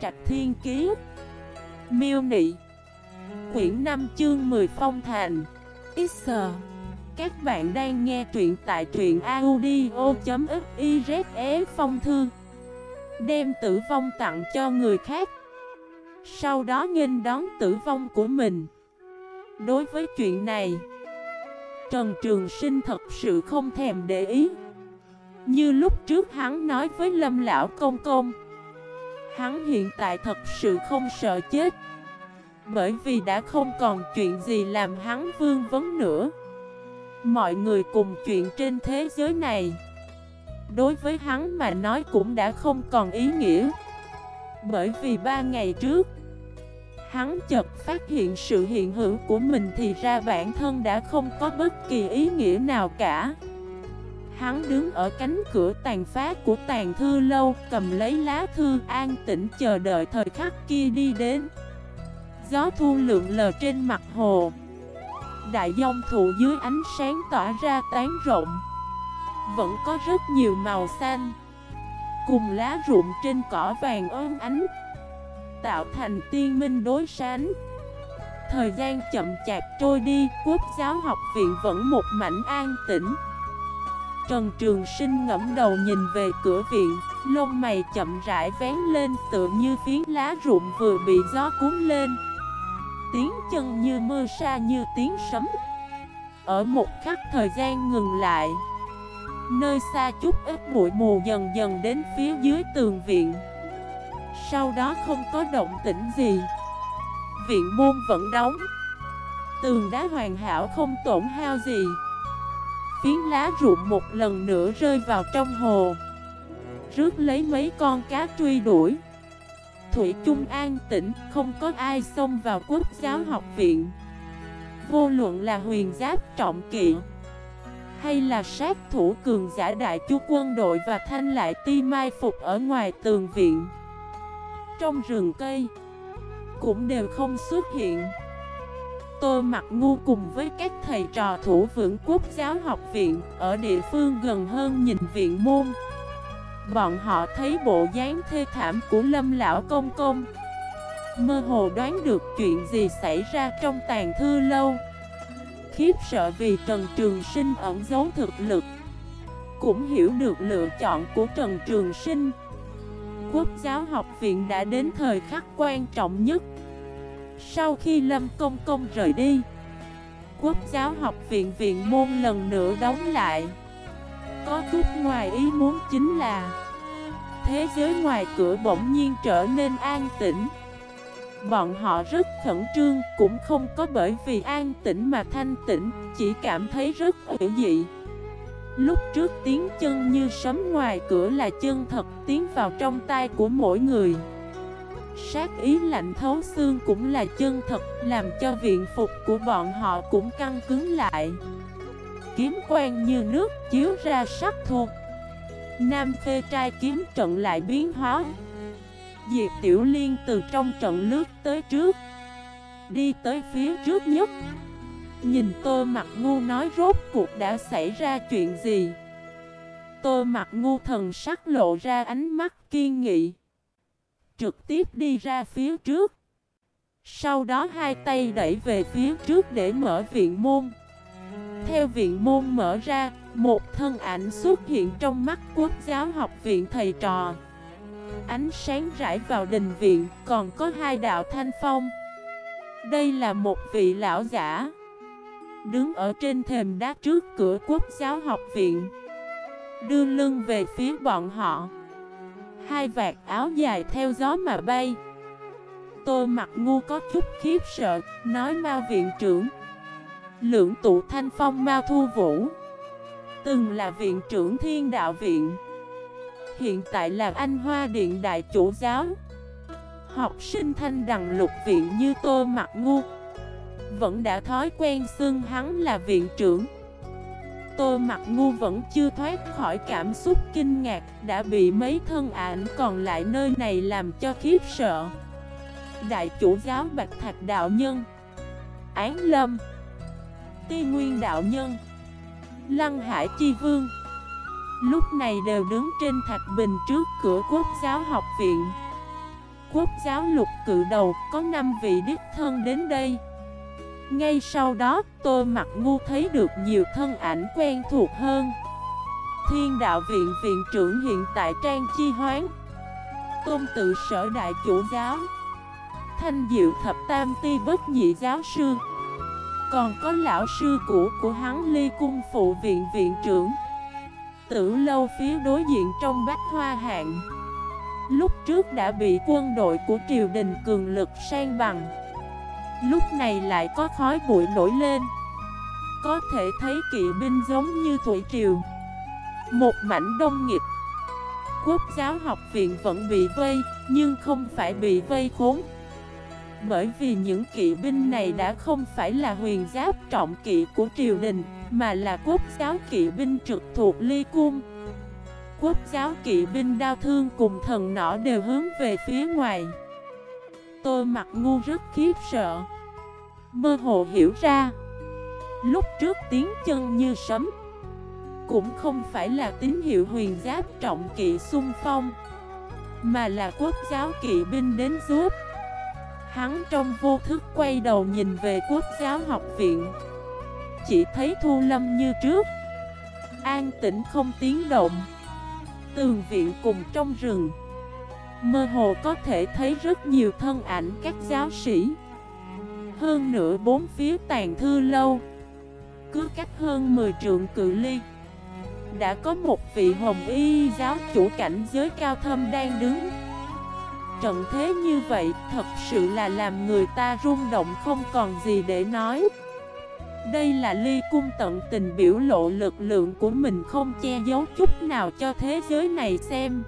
Trạch Thiên Kiế Miêu Nị. Quyển 5 chương 10 Phong Thành. X. Các bạn đang nghe truyện tại truyện audio.xyz Phong Thư. Đem tử vong tặng cho người khác. Sau đó nghênh đón tử vong của mình. Đối với chuyện này, Trần Trường Sinh thật sự không thèm để ý. Như lúc trước hắn nói với Lâm Lão Công Công Hắn hiện tại thật sự không sợ chết. Bởi vì đã không còn chuyện gì làm hắn vương vấn nữa. Mọi người cùng chuyện trên thế giới này. Đối với hắn mà nói cũng đã không còn ý nghĩa. Bởi vì ba ngày trước, Hắn chợt phát hiện sự hiện hữu của mình thì ra bản thân đã không có bất kỳ ý nghĩa nào cả. Hắn đứng ở cánh cửa tàn phá của tàn thư lâu, Cầm lấy lá thư, an tĩnh chờ đợi thời khắc kia đi đến. Gió thu lượng lờ trên mặt hồ. Đại dông thụ dưới ánh sáng tỏa ra tán rộng. Vẫn có rất nhiều màu xanh. Cùng lá rụng trên cỏ vàng ơn ánh, Tạo thành tiên minh đối sánh. Thời gian chậm chạp trôi đi, Quốc giáo học viện vẫn một mảnh an tĩnh. Trần Trường Sinh ngẫm đầu nhìn về cửa viện, Lông mày chậm rãi vén lên tựa như phiến lá rụng vừa bị gió cuốn lên. Tiếng chân như mưa sa như tiếng sấm. Ở một khắc thời gian ngừng lại, Nơi xa chút ít bụi mù dần dần đến phía dưới tường viện. Sau đó không có động tĩnh gì. Viện môn vẫn đóng. Tường đá hoàn hảo không tổn hao gì. Phiến lá rụng một lần nữa rơi vào trong hồ. Rước lấy mấy con cá truy đuổi. Thủy chung an tĩnh, Không có ai xông vào quốc giáo học viện. Vô luận là huyền giáp, trọng kỵ, Hay là sát thủ cường giả đại chú quân đội Và thanh lại ti mai phục ở ngoài tường viện, Trong rừng cây, Cũng đều không xuất hiện. Tô mặc Ngu cùng với các thầy trò thủ vững quốc giáo học viện ở địa phương gần hơn nhìn viện môn. Bọn họ thấy bộ dáng thê thảm của Lâm Lão Công Công. Mơ hồ đoán được chuyện gì xảy ra trong tàn thư lâu. Khiếp sợ vì Trần Trường Sinh ẩn giấu thực lực. Cũng hiểu được lựa chọn của Trần Trường Sinh. Quốc giáo học viện đã đến thời khắc quan trọng nhất. Sau khi Lâm Công Công rời đi, Quốc giáo học viện viện môn lần nữa đóng lại. Có chút ngoài ý muốn chính là, Thế giới ngoài cửa bỗng nhiên trở nên an tĩnh. Bọn họ rất khẩn trương, Cũng không có bởi vì an tĩnh mà thanh tĩnh, Chỉ cảm thấy rất hữu dị. Lúc trước tiếng chân như sấm ngoài cửa là chân thật, tiến vào trong tay của mỗi người. Sát ý lạnh thấu xương cũng là chân thật, Làm cho viện phục của bọn họ cũng căng cứng lại. Kiếm quen như nước chiếu ra sắc thuộc. Nam phê trai kiếm trận lại biến hóa. Diệp Tiểu Liên từ trong trận lướt tới trước, Đi tới phía trước nhất. Nhìn tôi mặt ngu nói rốt cuộc đã xảy ra chuyện gì? Tôi mặt ngu thần sắc lộ ra ánh mắt kiên nghị trực tiếp đi ra phía trước. Sau đó hai tay đẩy về phía trước để mở viện môn. Theo viện môn mở ra, một thân ảnh xuất hiện trong mắt quốc giáo học viện thầy trò. Ánh sáng rải vào đình viện, còn có hai đạo thanh phong. Đây là một vị lão giả. Đứng ở trên thềm đá trước cửa quốc giáo học viện. Đưa lưng về phía bọn họ. Hai vạt áo dài theo gió mà bay. Tôi mặt ngu có chút khiếp sợ, Nói Mao viện trưởng. Lưỡng tụ thanh phong Mao Thu Vũ, Từng là viện trưởng thiên đạo viện, Hiện tại là anh Hoa Điện Đại Chủ Giáo. Học sinh thanh đằng lục viện như tôi mặt ngu, Vẫn đã thói quen xưng hắn là viện trưởng. Tô mặt ngu vẫn chưa thoát khỏi cảm xúc kinh ngạc, Đã bị mấy thân ảnh còn lại nơi này làm cho khiếp sợ. Đại chủ giáo Bạch Thạch Đạo Nhân, Án Lâm Ti Nguyên Đạo Nhân, Lăng Hải Chi Vương, Lúc này đều đứng trên thạch bình trước cửa quốc giáo học viện. Quốc giáo lục cự đầu, có 5 vị đích thân đến đây. Ngay sau đó tôi mặt ngu thấy được nhiều thân ảnh quen thuộc hơn. Thiên đạo viện viện trưởng hiện tại Trang Chi Hoán, Tôn tự sở đại chủ giáo, Thanh diệu thập tam ti bất nhị giáo sư. Còn có lão sư cũ của hắn ly cung phụ viện viện trưởng, Tử lâu phía đối diện trong bách hoa hạng. Lúc trước đã bị quân đội của triều đình cường lực sang bằng. Lúc này lại có khói bụi nổi lên. Có thể thấy kỵ binh giống như thủy triều. Một mảnh đông nghịch. Quốc giáo học viện vẫn bị vây, Nhưng không phải bị vây khốn. Bởi vì những kỵ binh này đã không phải là huyền giáp trọng kỵ của triều đình, Mà là quốc giáo kỵ binh trực thuộc ly cung. Quốc giáo kỵ binh đao thương cùng thần nỏ đều hướng về phía ngoài. Tôi mặt ngu rất khiếp sợ. Mơ hồ hiểu ra, Lúc trước tiếng chân như sấm, Cũng không phải là tín hiệu huyền giáp trọng kỵ xung phong, Mà là quốc giáo kỵ binh đến giúp. Hắn trong vô thức quay đầu nhìn về quốc giáo học viện, Chỉ thấy thu lâm như trước, An tĩnh không tiếng động, tường viện cùng trong rừng. Mơ hồ có thể thấy rất nhiều thân ảnh các giáo sĩ. Hơn nữa bốn phía tàn thư lâu. Cứ cách hơn 10 trượng cự ly. Đã có một vị hồng y giáo chủ cảnh giới cao thâm đang đứng. Trận thế như vậy thật sự là làm người ta rung động không còn gì để nói. Đây là ly cung tận tình biểu lộ lực lượng của mình không che giấu chút nào cho thế giới này xem.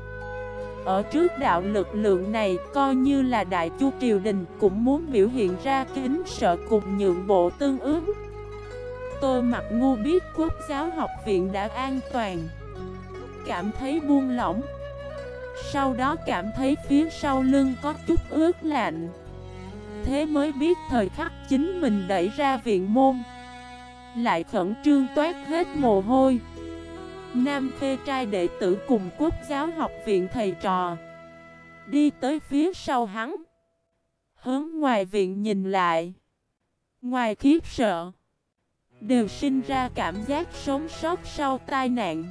Ở trước đạo lực lượng này, coi như là đại chu triều đình cũng muốn biểu hiện ra kính sợ cùng nhượng bộ tương ứng. Tôi mặc ngu biết quốc giáo học viện đã an toàn. Cảm thấy buông lỏng. Sau đó cảm thấy phía sau lưng có chút ướt lạnh. Thế mới biết thời khắc chính mình đẩy ra viện môn. Lại khẩn trương toát hết mồ hôi. Nam phê trai đệ tử cùng quốc giáo học viện thầy trò. Đi tới phía sau hắn. Hướng ngoài viện nhìn lại. Ngoài khiếp sợ, Đều sinh ra cảm giác sống sót sau tai nạn.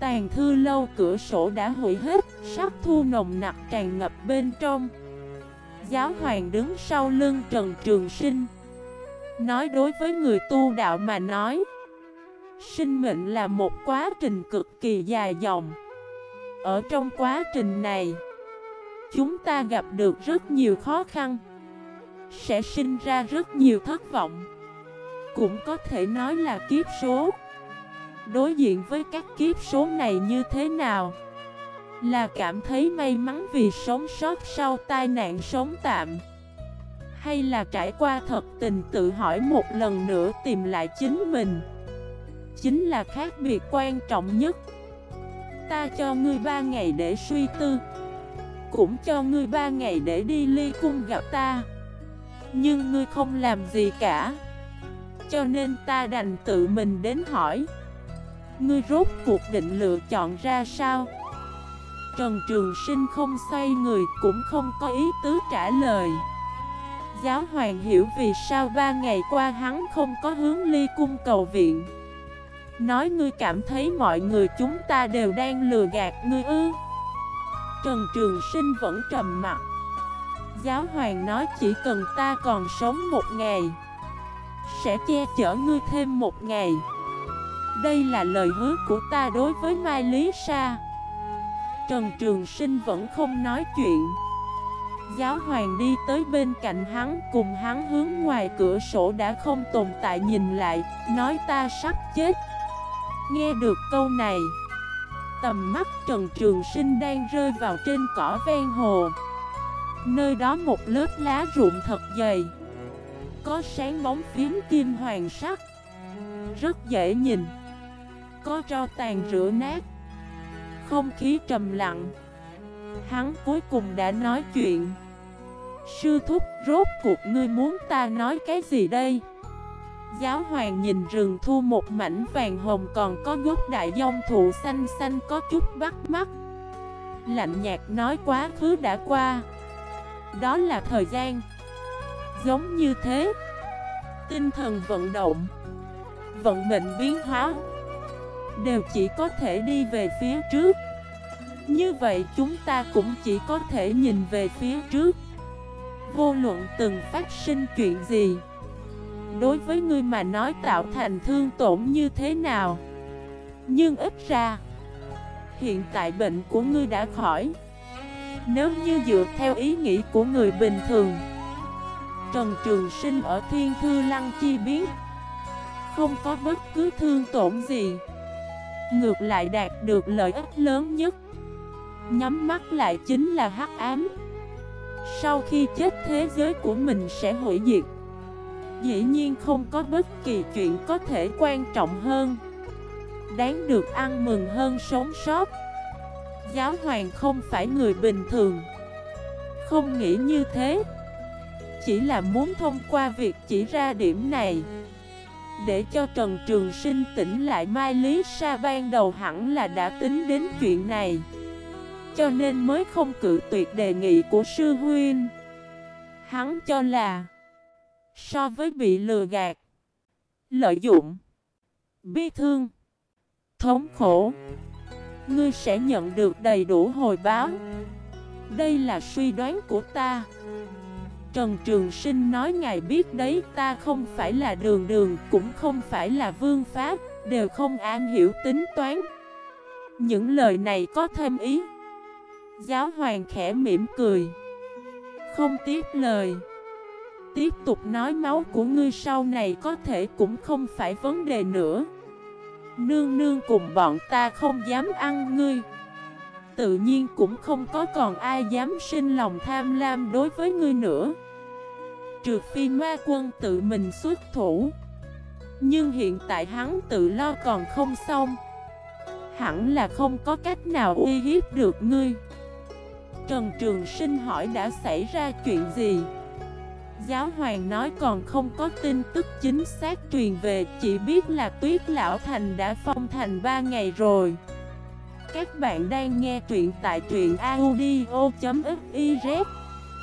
Tàn thư lâu cửa sổ đã hủy hết, Sắc thu nồng nặc tràn ngập bên trong. Giáo hoàng đứng sau lưng Trần Trường Sinh, Nói đối với người tu đạo mà nói Sinh mệnh là một quá trình cực kỳ dài dòng. Ở trong quá trình này, Chúng ta gặp được rất nhiều khó khăn, Sẽ sinh ra rất nhiều thất vọng. Cũng có thể nói là kiếp số. Đối diện với các kiếp số này như thế nào? Là cảm thấy may mắn vì sống sót sau tai nạn sống tạm? Hay là trải qua thật tình tự hỏi một lần nữa tìm lại chính mình? Chính là khác biệt quan trọng nhất. Ta cho ngươi ba ngày để suy tư, Cũng cho ngươi ba ngày để đi ly cung gặp ta. Nhưng ngươi không làm gì cả, Cho nên ta đành tự mình đến hỏi, Ngươi rốt cuộc định lựa chọn ra sao? Trần Trường Sinh không xoay người cũng không có ý tứ trả lời. Giáo hoàng hiểu vì sao ba ngày qua hắn không có hướng ly cung cầu viện. Nói ngươi cảm thấy mọi người chúng ta đều đang lừa gạt ngươi ư? Trần Trường Sinh vẫn trầm mặt Giáo hoàng nói chỉ cần ta còn sống một ngày, Sẽ che chở ngươi thêm một ngày. Đây là lời hứa của ta đối với Mai Lý Sa. Trần Trường Sinh vẫn không nói chuyện. Giáo hoàng đi tới bên cạnh hắn, cùng hắn hướng ngoài cửa sổ đã không tồn tại nhìn lại, Nói ta sắp chết Nghe được câu này, Tầm mắt Trần Trường Sinh đang rơi vào trên cỏ ven hồ. Nơi đó một lớp lá rụng thật dày, Có sáng bóng phím kim hoàng sắc, Rất dễ nhìn, Có tro tàn rửa nát, Không khí trầm lặng. Hắn cuối cùng đã nói chuyện. Sư thúc, rốt cuộc ngươi muốn ta nói cái gì đây? Giáo hoàng nhìn rừng thu một mảnh vàng hồng còn có gốc đại dông thụ xanh xanh có chút bắt mắt. Lạnh nhạt nói quá khứ đã qua. Đó là thời gian. Giống như thế. Tinh thần vận động, Vận mệnh biến hóa Đều chỉ có thể đi về phía trước. Như vậy chúng ta cũng chỉ có thể nhìn về phía trước. Vô luận từng phát sinh chuyện gì Đối với ngươi mà nói tạo thành thương tổn như thế nào? Nhưng ít ra, Hiện tại bệnh của ngươi đã khỏi. Nếu như dựa theo ý nghĩ của người bình thường, Trần Trường Sinh ở Thiên Thư Lăng Chi biết, Không có bất cứ thương tổn gì. Ngược lại đạt được lợi ích lớn nhất. Nhắm mắt lại chính là hắc ám. Sau khi chết thế giới của mình sẽ hủy diệt. Dĩ nhiên không có bất kỳ chuyện có thể quan trọng hơn. Đáng được ăn mừng hơn sống sót. Giáo hoàng không phải người bình thường. Không nghĩ như thế. Chỉ là muốn thông qua việc chỉ ra điểm này. Để cho Trần Trường Sinh tỉnh lại Mai Lý Sa ban đầu hẳn là đã tính đến chuyện này. Cho nên mới không cự tuyệt đề nghị của sư huynh. Hắn cho là So với bị lừa gạt. Lợi dụng. Bi thương. Thống khổ. Ngươi sẽ nhận được đầy đủ hồi báo. Đây là suy đoán của ta. Trần Trường Sinh nói ngài biết đấy, ta không phải là đường đường, Cũng không phải là vương pháp, Đều không an hiểu tính toán. Những lời này có thêm ý. Giáo hoàng khẽ mỉm cười. Không tiếp lời. Tiếp tục nói máu của ngươi sau này có thể cũng không phải vấn đề nữa. Nương nương cùng bọn ta không dám ăn ngươi. Tự nhiên cũng không có còn ai dám sinh lòng tham lam đối với ngươi nữa. Trừ phi ma quân tự mình xuất thủ. Nhưng hiện tại hắn tự lo còn không xong. Hẳn là không có cách nào uy hiếp được ngươi. Trần Trường Sinh hỏi đã xảy ra chuyện gì? Giáo hoàng nói còn không có tin tức chính xác truyền về, Chỉ biết là tuyết lão thành đã phong thành 3 ngày rồi. Các bạn đang nghe truyện tại truyện audio.fif